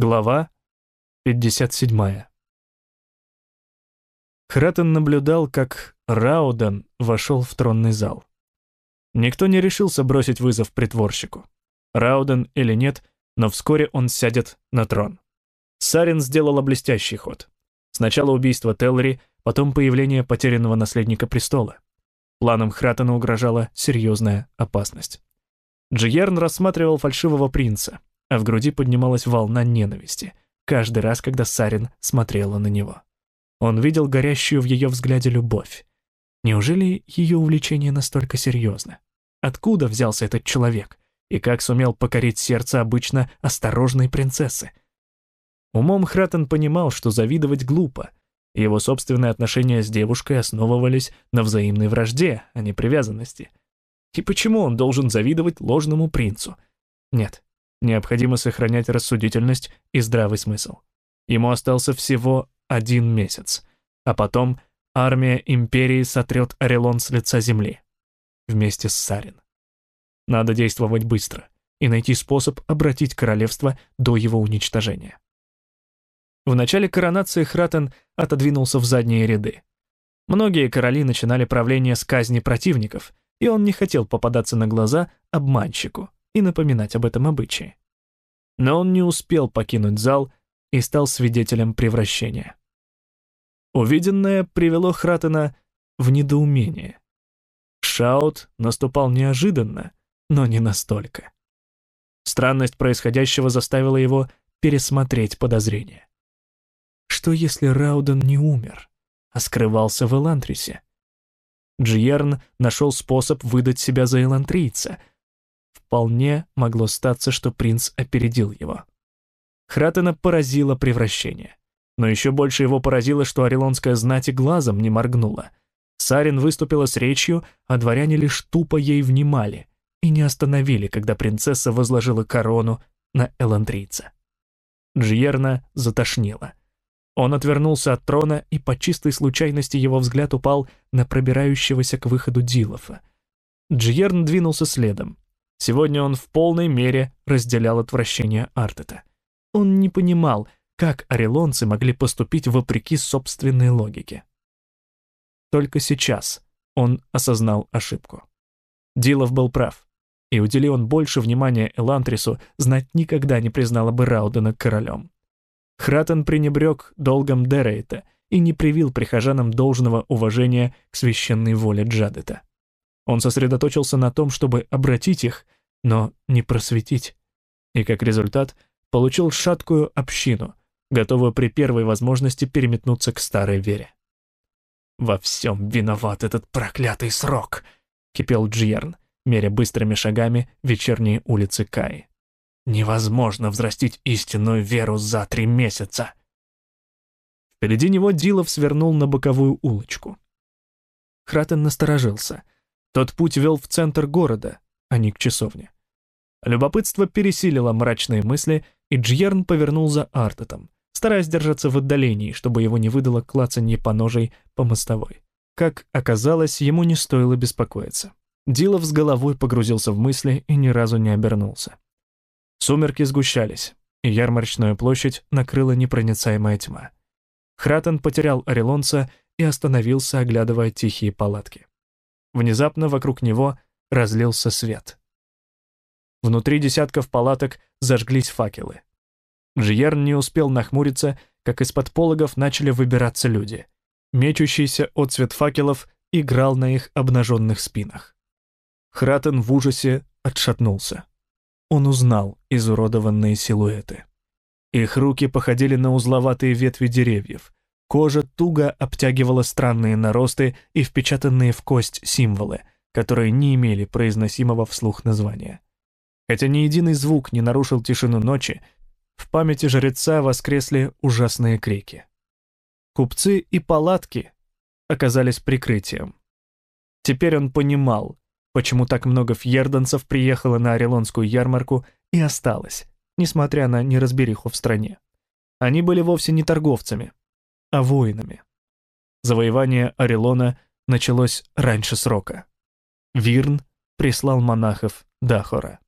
Глава 57. Хратен наблюдал, как Рауден вошел в тронный зал. Никто не решился бросить вызов притворщику. Рауден или нет, но вскоре он сядет на трон. Сарин сделала блестящий ход. Сначала убийство Теллери, потом появление потерянного наследника престола. Планам Хратена угрожала серьезная опасность. Джиерн рассматривал фальшивого принца, а в груди поднималась волна ненависти, каждый раз, когда Сарин смотрела на него. Он видел горящую в ее взгляде любовь. Неужели ее увлечение настолько серьезно? Откуда взялся этот человек? И как сумел покорить сердце обычно осторожной принцессы? Умом Хратен понимал, что завидовать глупо. Его собственные отношения с девушкой основывались на взаимной вражде, а не привязанности. И почему он должен завидовать ложному принцу? Нет, Необходимо сохранять рассудительность и здравый смысл. Ему остался всего один месяц, а потом армия Империи сотрет Орелон с лица земли. Вместе с Сарин. Надо действовать быстро и найти способ обратить королевство до его уничтожения. В начале коронации Хратен отодвинулся в задние ряды. Многие короли начинали правление с казни противников, и он не хотел попадаться на глаза обманщику и напоминать об этом обычае. Но он не успел покинуть зал и стал свидетелем превращения. Увиденное привело Хратена в недоумение. Шаут наступал неожиданно, но не настолько. Странность происходящего заставила его пересмотреть подозрения. Что если Рауден не умер, а скрывался в Элантрисе? Джиерн нашел способ выдать себя за элантрийца — Вполне могло статься, что принц опередил его. Хратена поразило превращение. Но еще больше его поразило, что орелонская знать и глазом не моргнула. Сарин выступила с речью, а дворяне лишь тупо ей внимали и не остановили, когда принцесса возложила корону на эландрийца. Джиерна затошнило. Он отвернулся от трона, и по чистой случайности его взгляд упал на пробирающегося к выходу Дилофа. Джиерн двинулся следом. Сегодня он в полной мере разделял отвращение Артета. Он не понимал, как орелонцы могли поступить вопреки собственной логике. Только сейчас он осознал ошибку. Дилов был прав, и удели он больше внимания Элантрису, знать никогда не признала бы Раудена королем. Хратен пренебрег долгом Дерейта и не привил прихожанам должного уважения к священной воле Джадета. Он сосредоточился на том, чтобы обратить их, но не просветить. И как результат получил шаткую общину, готовую при первой возможности переметнуться к старой вере. «Во всем виноват этот проклятый срок!» — кипел Джиерн, меря быстрыми шагами вечерние улицы Каи. «Невозможно взрастить истинную веру за три месяца!» Впереди него Дилов свернул на боковую улочку. Хратен насторожился — тот путь вел в центр города, а не к часовне. Любопытство пересилило мрачные мысли, и Джьерн повернул за Артетом, стараясь держаться в отдалении, чтобы его не выдало клацанье по ножей по мостовой. Как оказалось, ему не стоило беспокоиться. Дилов с головой погрузился в мысли и ни разу не обернулся. Сумерки сгущались, и ярмарочную площадь накрыла непроницаемая тьма. Хратен потерял Орелонца и остановился, оглядывая тихие палатки. Внезапно вокруг него разлился свет. Внутри десятков палаток зажглись факелы. Джиерн не успел нахмуриться, как из-под пологов начали выбираться люди. Мечущийся отцвет факелов играл на их обнаженных спинах. Хратен в ужасе отшатнулся. Он узнал изуродованные силуэты. Их руки походили на узловатые ветви деревьев, Кожа туго обтягивала странные наросты и впечатанные в кость символы, которые не имели произносимого вслух названия. Хотя ни единый звук не нарушил тишину ночи, в памяти жреца воскресли ужасные крики. Купцы и палатки оказались прикрытием. Теперь он понимал, почему так много фьерданцев приехало на Орелонскую ярмарку и осталось, несмотря на неразбериху в стране. Они были вовсе не торговцами, а воинами. Завоевание Орелона началось раньше срока. Вирн прислал монахов Дахора.